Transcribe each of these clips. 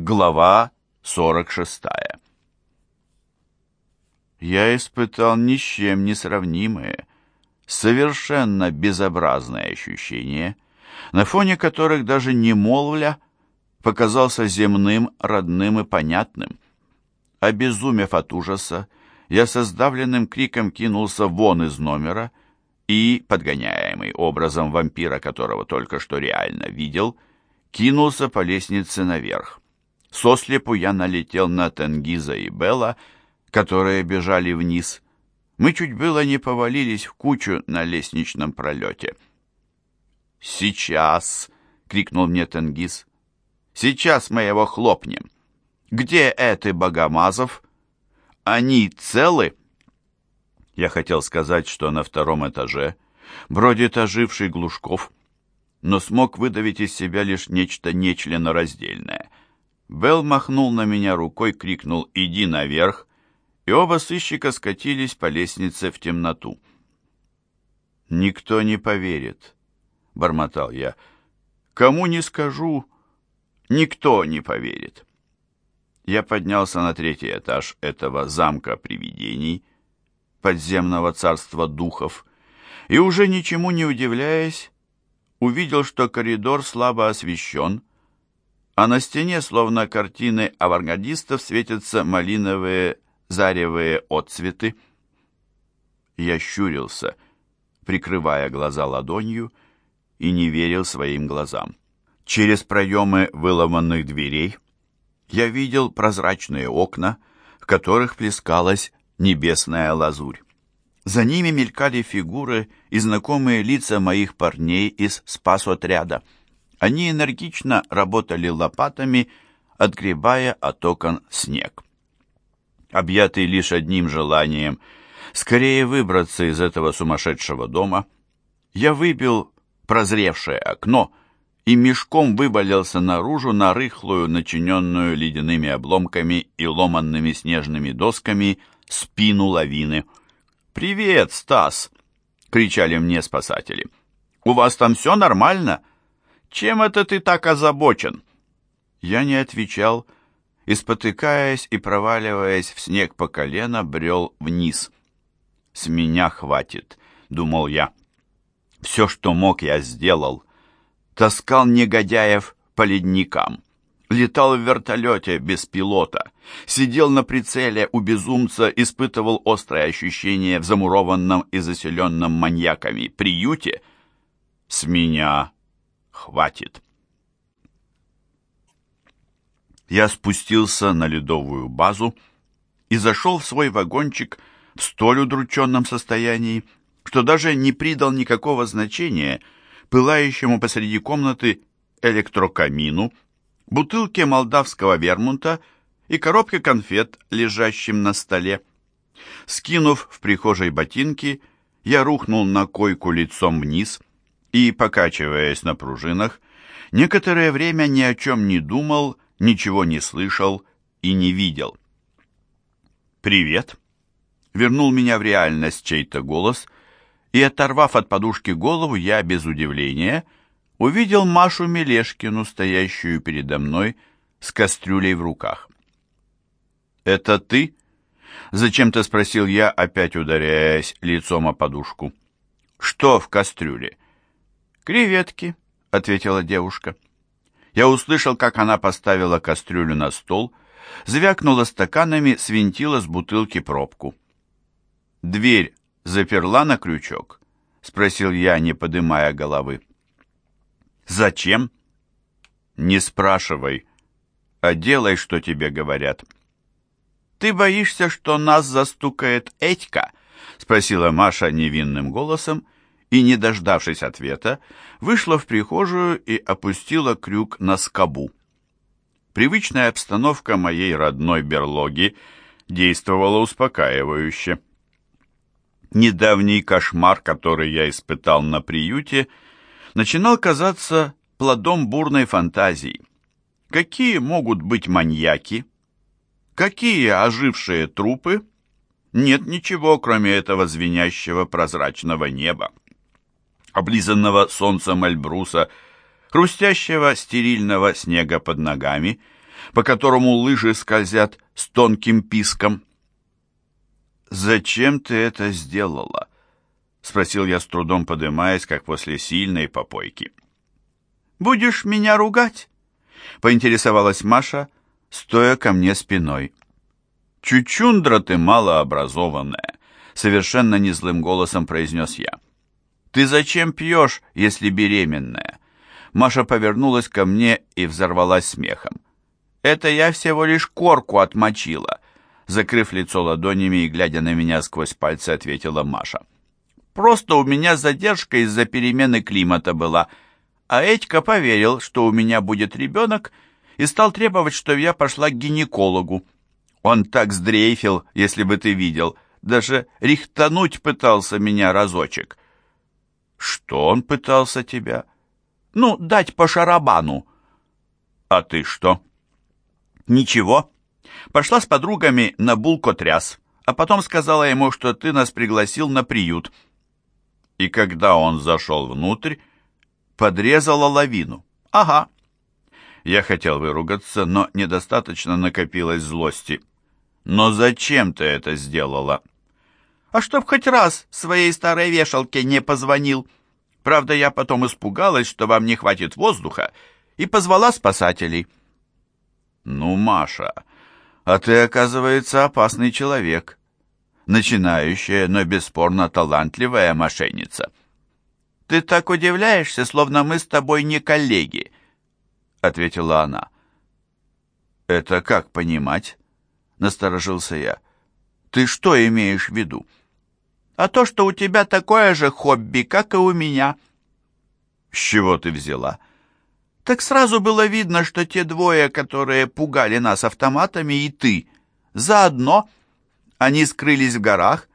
Глава 46 Я испытал ни с чем не сравнимые, совершенно безобразные ощущения, на фоне которых даже не молвля показался земным, родным и понятным. Обезумев от ужаса, я со сдавленным криком кинулся вон из номера и, подгоняемый образом вампира, которого только что реально видел, кинулся по лестнице наверх. Сослепу я налетел на Тенгиза и Белла, которые бежали вниз. Мы чуть было не повалились в кучу на лестничном пролете. «Сейчас!» — крикнул мне Тенгиз. «Сейчас мы его хлопнем! Где эти Богомазов? Они целы?» Я хотел сказать, что на втором этаже бродит оживший Глушков, но смог выдавить из себя лишь нечто нечленораздельное — Белл махнул на меня рукой, крикнул «Иди наверх!» и оба сыщика скатились по лестнице в темноту. «Никто не поверит», — бормотал я. «Кому не скажу, никто не поверит». Я поднялся на третий этаж этого замка привидений, подземного царства духов, и уже ничему не удивляясь, увидел, что коридор слабо освещен, а на стене, словно картины авангардистов, светятся малиновые заревые отцветы. Я щурился, прикрывая глаза ладонью, и не верил своим глазам. Через проемы выломанных дверей я видел прозрачные окна, в которых плескалась небесная лазурь. За ними мелькали фигуры и знакомые лица моих парней из спасотряда — они энергично работали лопатами, отгребая от окон снег. Объятый лишь одним желанием скорее выбраться из этого сумасшедшего дома, я выбил прозревшее окно и мешком выболелся наружу на рыхлую, начиненную ледяными обломками и ломанными снежными досками спину лавины. «Привет, Стас!» — кричали мне спасатели. «У вас там все нормально?» Чем это ты так озабочен?» Я не отвечал, и, спотыкаясь и проваливаясь в снег по колено, брел вниз. «С меня хватит», — думал я. «Все, что мог, я сделал. Таскал негодяев по ледникам, летал в вертолете без пилота, сидел на прицеле у безумца, испытывал острое ощущение в замурованном и заселенном маньяками приюте. С меня хватит. Я спустился на ледовую базу и зашел в свой вагончик в столь удрученном состоянии, что даже не придал никакого значения пылающему посреди комнаты электрокамину, бутылке молдавского вермунта и коробке конфет, лежащим на столе. Скинув в прихожей ботинки, я рухнул на койку лицом вниз и, покачиваясь на пружинах, некоторое время ни о чем не думал, ничего не слышал и не видел. «Привет!» — вернул меня в реальность чей-то голос, и, оторвав от подушки голову, я, без удивления, увидел Машу Мелешкину, стоящую передо мной с кастрюлей в руках. «Это ты?» — зачем-то спросил я, опять ударяясь лицом о подушку. «Что в кастрюле?» «Креветки», — ответила девушка. Я услышал, как она поставила кастрюлю на стол, звякнула стаканами, свинтила с бутылки пробку. «Дверь заперла на крючок?» — спросил я, не подымая головы. «Зачем?» «Не спрашивай, а делай, что тебе говорят». «Ты боишься, что нас застукает Этька?» — спросила Маша невинным голосом, — и, не дождавшись ответа, вышла в прихожую и опустила крюк на скобу. Привычная обстановка моей родной берлоги действовала успокаивающе. Недавний кошмар, который я испытал на приюте, начинал казаться плодом бурной фантазии. Какие могут быть маньяки? Какие ожившие трупы? Нет ничего, кроме этого звенящего прозрачного неба облизанного солнцем Эльбруса, хрустящего стерильного снега под ногами, по которому лыжи скользят с тонким писком. «Зачем ты это сделала?» — спросил я с трудом, подымаясь, как после сильной попойки. «Будешь меня ругать?» — поинтересовалась Маша, стоя ко мне спиной. «Чучундра ты малообразованная», — совершенно незлым голосом произнес я. «Ты зачем пьешь, если беременная?» Маша повернулась ко мне и взорвалась смехом. «Это я всего лишь корку отмочила», — закрыв лицо ладонями и глядя на меня сквозь пальцы, ответила Маша. «Просто у меня задержка из-за перемены климата была, а Этька поверил, что у меня будет ребенок, и стал требовать, чтобы я пошла к гинекологу. Он так сдрейфил, если бы ты видел, даже рихтануть пытался меня разочек». «Что он пытался тебя?» Ну, дать по шарабану. А ты что? Ничего. Пошла с подругами на булкотряс, а потом сказала ему, что ты нас пригласил на приют. И когда он зашел внутрь, подрезала лавину. Ага. Я хотел выругаться, но недостаточно накопилось злости. Но зачем ты это сделала? А чтоб хоть раз своей старой вешалке не позвонил. Правда, я потом испугалась, что вам не хватит воздуха, и позвала спасателей. Ну, Маша, а ты, оказывается, опасный человек. Начинающая, но бесспорно талантливая мошенница. Ты так удивляешься, словно мы с тобой не коллеги, ответила она. Это как понимать? Насторожился я. Ты что имеешь в виду? А то, что у тебя такое же хобби, как и у меня». «С чего ты взяла?» «Так сразу было видно, что те двое, которые пугали нас автоматами, и ты, заодно. Они скрылись в горах,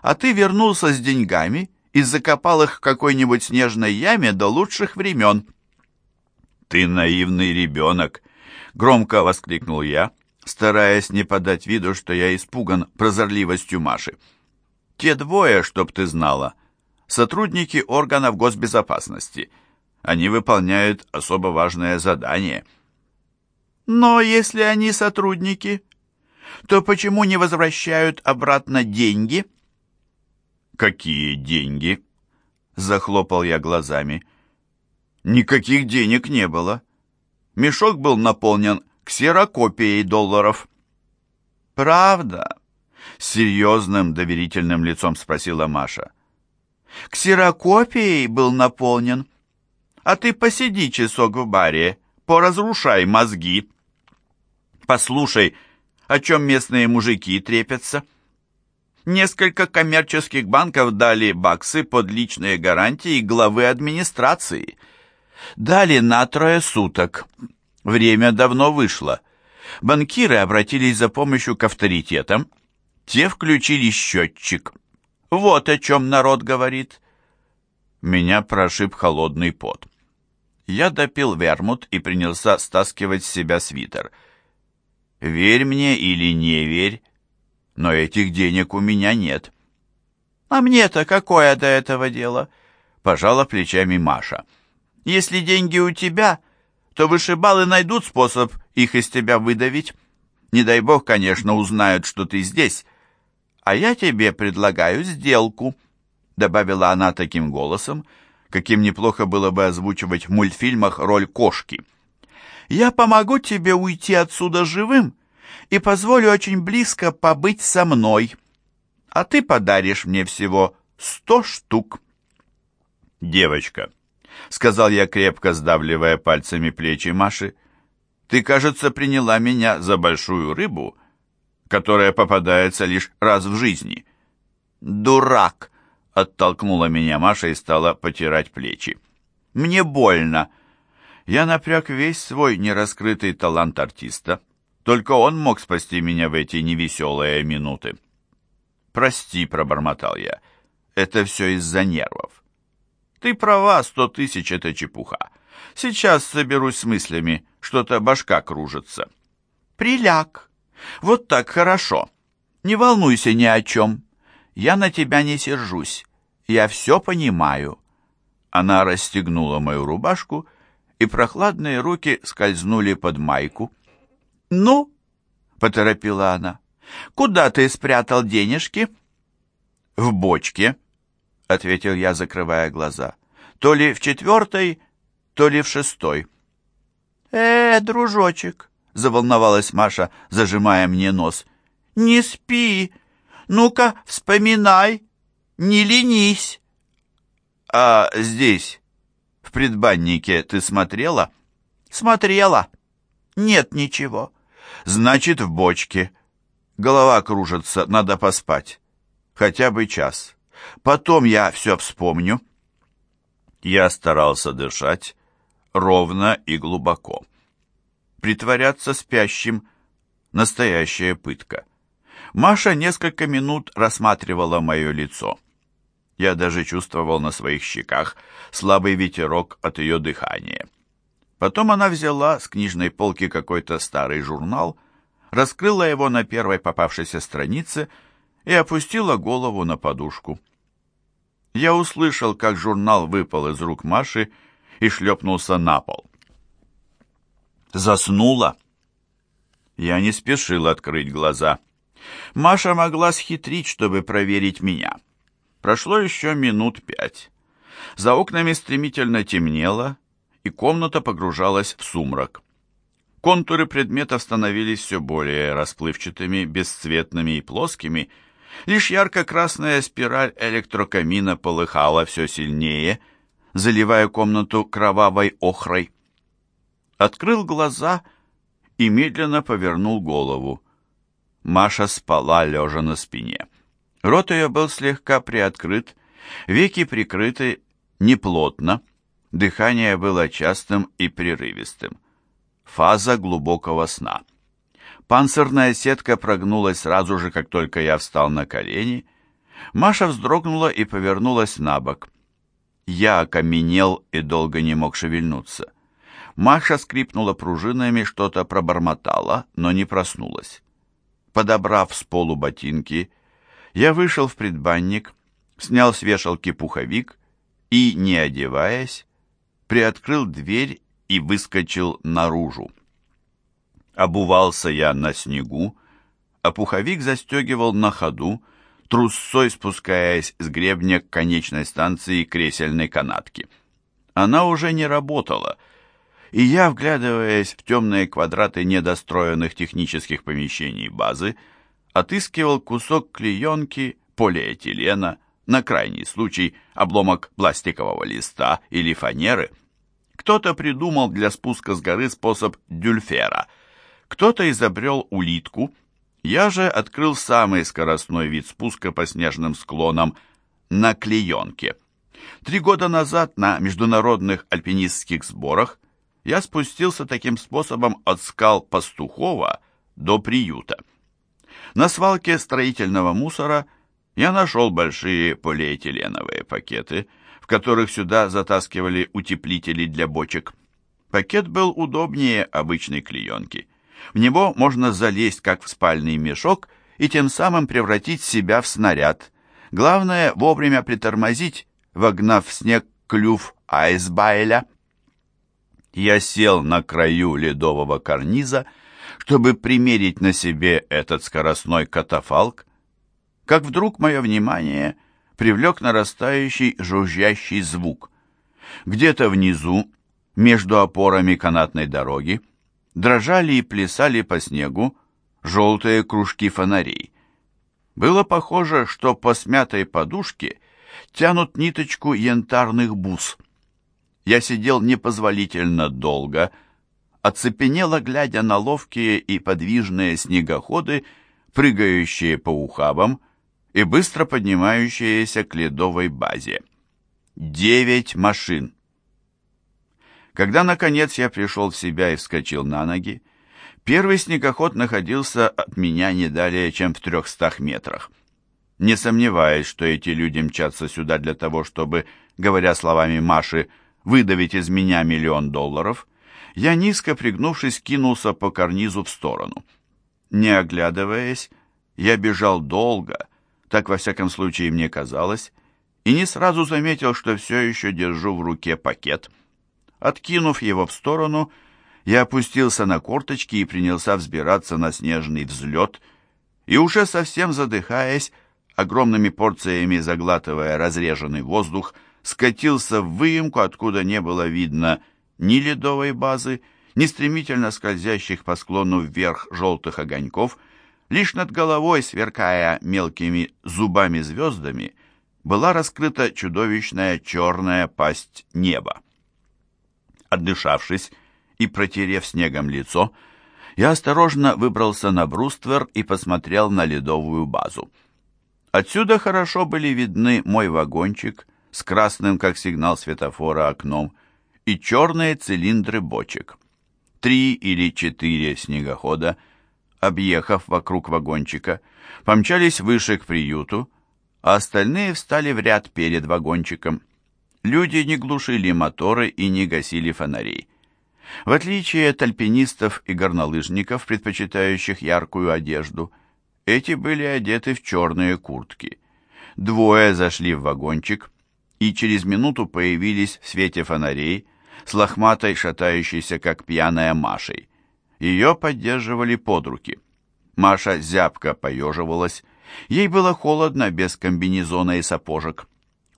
а ты вернулся с деньгами и закопал их в какой-нибудь снежной яме до лучших времен». «Ты наивный ребенок!» — громко воскликнул я, стараясь не подать виду, что я испуган прозорливостью Маши. Те двое, чтоб ты знала, сотрудники органов госбезопасности. Они выполняют особо важное задание. Но если они сотрудники, то почему не возвращают обратно деньги? Какие деньги? Захлопал я глазами. Никаких денег не было. Мешок был наполнен ксерокопией долларов. Правда? С серьезным доверительным лицом спросила Маша. «Ксерокопией был наполнен. А ты посиди часок в баре, поразрушай мозги. Послушай, о чем местные мужики трепятся. Несколько коммерческих банков дали баксы под личные гарантии главы администрации. Дали на трое суток. Время давно вышло. Банкиры обратились за помощью к авторитетам, те включили счетчик. Вот о чем народ говорит. Меня прошиб холодный пот. Я допил вермут и принялся стаскивать с себя свитер. Верь мне или не верь, но этих денег у меня нет. А мне-то какое до этого дело? Пожала плечами Маша. Если деньги у тебя, то вышибалы найдут способ их из тебя выдавить. Не дай бог, конечно, узнают, что ты здесь, «А я тебе предлагаю сделку», — добавила она таким голосом, каким неплохо было бы озвучивать в мультфильмах роль кошки. «Я помогу тебе уйти отсюда живым и позволю очень близко побыть со мной, а ты подаришь мне всего сто штук». «Девочка», — сказал я, крепко сдавливая пальцами плечи Маши, — «ты, кажется, приняла меня за большую рыбу которая попадается лишь раз в жизни. «Дурак!» — оттолкнула меня Маша и стала потирать плечи. «Мне больно!» Я напряг весь свой нераскрытый талант артиста. Только он мог спасти меня в эти невеселые минуты. «Прости», — пробормотал я, — «это все из-за нервов». «Ты права, сто тысяч — это чепуха. Сейчас соберусь с мыслями, что-то башка кружится». «Приляг», вот так хорошо. Не волнуйся ни о чем. Я на тебя не сержусь. Я все понимаю». Она расстегнула мою рубашку, и прохладные руки скользнули под майку. «Ну?» — поторопила она. «Куда ты спрятал денежки?» «В бочке», — ответил я, закрывая глаза. «То ли в четвертой, то ли в шестой». «Э, дружочек», — заволновалась Маша, зажимая мне нос. «Не спи! Ну-ка, вспоминай! Не ленись!» «А здесь, в предбаннике, ты смотрела?» «Смотрела. Нет ничего». «Значит, в бочке. Голова кружится, надо поспать. Хотя бы час. Потом я все вспомню». Я старался дышать ровно и глубоко. Притворяться спящим — настоящая пытка. Маша несколько минут рассматривала мое лицо. Я даже чувствовал на своих щеках слабый ветерок от ее дыхания. Потом она взяла с книжной полки какой-то старый журнал, раскрыла его на первой попавшейся странице и опустила голову на подушку. Я услышал, как журнал выпал из рук Маши и шлепнулся на пол. Заснула. Я не спешил открыть глаза. Маша могла схитрить, чтобы проверить меня. Прошло еще минут пять. За окнами стремительно темнело, и комната погружалась в сумрак. Контуры предметов становились все более расплывчатыми, бесцветными и плоскими. Лишь ярко-красная спираль электрокамина полыхала все сильнее, заливая комнату кровавой охрой. Открыл глаза и медленно повернул голову. Маша спала, лежа на спине. Рот ее был слегка приоткрыт, веки прикрыты неплотно, дыхание было частым и прерывистым. Фаза глубокого сна. Панцирная сетка прогнулась сразу же, как только я встал на колени. Маша вздрогнула и повернулась на бок. Я окаменел и долго не мог шевельнуться. Маша скрипнула пружинами, что-то пробормотала, но не проснулась. Подобрав с полу ботинки, я вышел в предбанник, снял с вешалки пуховик и, не одеваясь, приоткрыл дверь и выскочил наружу. Обувался я на снегу, а пуховик застегивал на ходу, трусцой спускаясь с гребня к конечной станции кресельной канатки. Она уже не работала, и я, вглядываясь в темные квадраты недостроенных технических помещений базы, отыскивал кусок клеенки, полиэтилена, на крайний случай обломок пластикового листа или фанеры. Кто-то придумал для спуска с горы способ дюльфера, кто-то изобрел улитку, я же открыл самый скоростной вид спуска по снежным склонам на клеенке. Три года назад на международных альпинистских сборах я спустился таким способом от скал Пастухова до приюта. На свалке строительного мусора я нашел большие полиэтиленовые пакеты, в которых сюда затаскивали утеплители для бочек. Пакет был удобнее обычной клеенки. В него можно залезть, как в спальный мешок, и тем самым превратить себя в снаряд. Главное, вовремя притормозить, вогнав в снег клюв айсбайля. Я сел на краю ледового карниза, чтобы примерить на себе этот скоростной катафалк, как вдруг мое внимание привлек нарастающий жужжащий звук. Где-то внизу, между опорами канатной дороги, дрожали и плясали по снегу желтые кружки фонарей. Было похоже, что по смятой подушке тянут ниточку янтарных бус. Я сидел непозволительно долго, оцепенело глядя на ловкие и подвижные снегоходы, прыгающие по ухабам и быстро поднимающиеся к ледовой базе. Девять машин. Когда, наконец, я пришел в себя и вскочил на ноги, первый снегоход находился от меня не далее, чем в трехстах метрах. Не сомневаясь, что эти люди мчатся сюда для того, чтобы, говоря словами Маши, выдавить из меня миллион долларов, я, низко пригнувшись, кинулся по карнизу в сторону. Не оглядываясь, я бежал долго, так во всяком случае мне казалось, и не сразу заметил, что все еще держу в руке пакет. Откинув его в сторону, я опустился на корточки и принялся взбираться на снежный взлет, и уже совсем задыхаясь, огромными порциями заглатывая разреженный воздух, скатился в выемку, откуда не было видно ни ледовой базы, ни стремительно скользящих по склону вверх желтых огоньков, лишь над головой, сверкая мелкими зубами-звездами, была раскрыта чудовищная черная пасть неба. Отдышавшись и протерев снегом лицо, я осторожно выбрался на бруствер и посмотрел на ледовую базу. Отсюда хорошо были видны мой вагончик с красным, как сигнал светофора, окном и черные цилиндры бочек. Три или четыре снегохода, объехав вокруг вагончика, помчались выше к приюту, а остальные встали в ряд перед вагончиком. Люди не глушили моторы и не гасили фонарей. В отличие от альпинистов и горнолыжников, предпочитающих яркую одежду, эти были одеты в черные куртки. Двое зашли в вагончик и через минуту появились в свете фонарей с лохматой, шатающейся, как пьяная Машей. Ее поддерживали под руки. Маша зябко поеживалась. Ей было холодно без комбинезона и сапожек.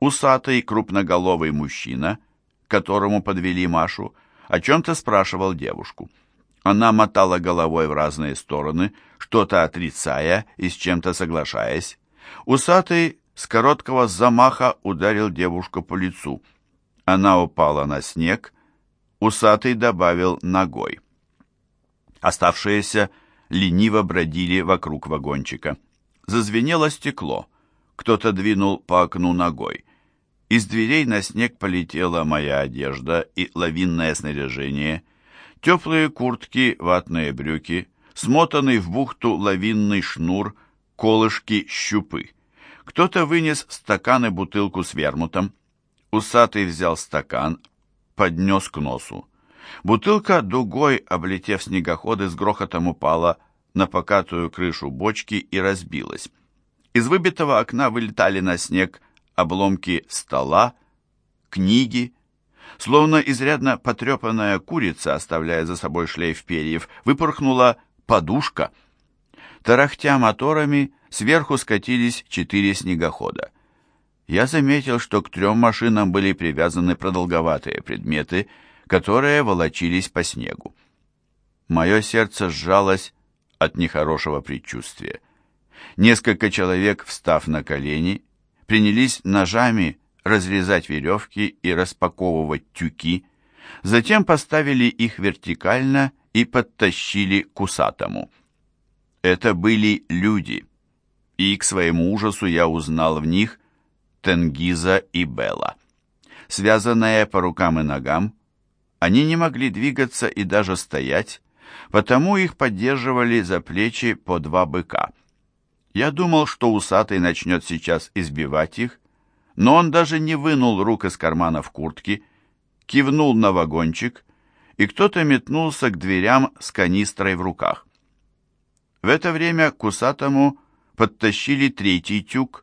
Усатый, крупноголовый мужчина, которому подвели Машу, о чем-то спрашивал девушку. Она мотала головой в разные стороны, что-то отрицая и с чем-то соглашаясь. Усатый с короткого замаха ударил девушку по лицу. Она упала на снег. Усатый добавил ногой. Оставшиеся лениво бродили вокруг вагончика. Зазвенело стекло. Кто-то двинул по окну ногой. Из дверей на снег полетела моя одежда и лавинное снаряжение. Теплые куртки, ватные брюки, смотанный в бухту лавинный шнур, колышки, щупы. Кто-то вынес стакан и бутылку с вермутом. Усатый взял стакан, поднес к носу. Бутылка дугой, облетев снегоходы, с грохотом упала на покатую крышу бочки и разбилась. Из выбитого окна вылетали на снег обломки стола, книги. Словно изрядно потрепанная курица, оставляя за собой шлейф перьев, выпорхнула подушка. Тарахтя моторами, сверху скатились четыре снегохода. Я заметил, что к трем машинам были привязаны продолговатые предметы, которые волочились по снегу. Мое сердце сжалось от нехорошего предчувствия. Несколько человек, встав на колени, принялись ножами разрезать веревки и распаковывать тюки, затем поставили их вертикально и подтащили к усатому. Это были люди, и к своему ужасу я узнал в них Тенгиза и Белла. Связанные по рукам и ногам, они не могли двигаться и даже стоять, потому их поддерживали за плечи по два быка. Я думал, что усатый начнет сейчас избивать их, но он даже не вынул рук из карманов куртки, кивнул на вагончик, и кто-то метнулся к дверям с канистрой в руках. В это время к усатому подтащили третий тюк,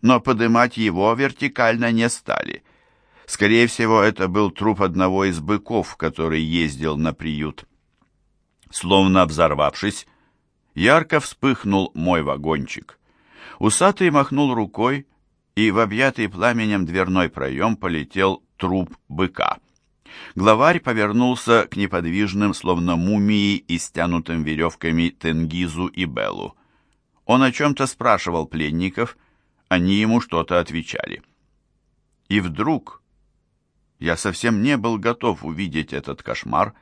но подымать его вертикально не стали. Скорее всего, это был труп одного из быков, который ездил на приют. Словно взорвавшись, ярко вспыхнул мой вагончик. Усатый махнул рукой, и в объятый пламенем дверной проем полетел труп быка. Главарь повернулся к неподвижным, словно мумии и стянутым веревками Тенгизу и Беллу. Он о чем-то спрашивал пленников, они ему что-то отвечали. И вдруг, я совсем не был готов увидеть этот кошмар,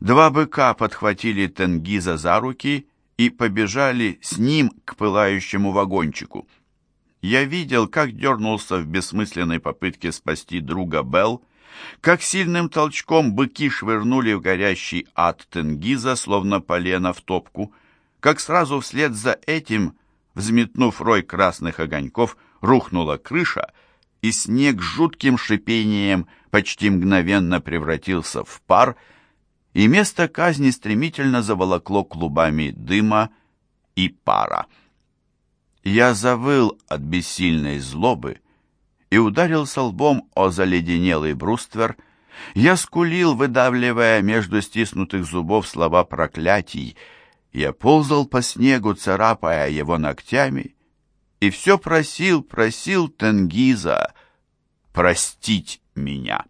два быка подхватили Тенгиза за руки и побежали с ним к пылающему вагончику. Я видел, как дернулся в бессмысленной попытке спасти друга Белл, как сильным толчком быки швырнули в горящий ад Тенгиза, словно полено в топку, как сразу вслед за этим, взметнув рой красных огоньков, рухнула крыша, и снег с жутким шипением почти мгновенно превратился в пар, и место казни стремительно заволокло клубами дыма и пара. Я завыл от бессильной злобы и ударился лбом о заледенелый бруствер, Я скулил, выдавливая между стиснутых зубов слова проклятий. Я ползал по снегу, царапая его ногтями, и все просил, просил Тенгиза простить меня.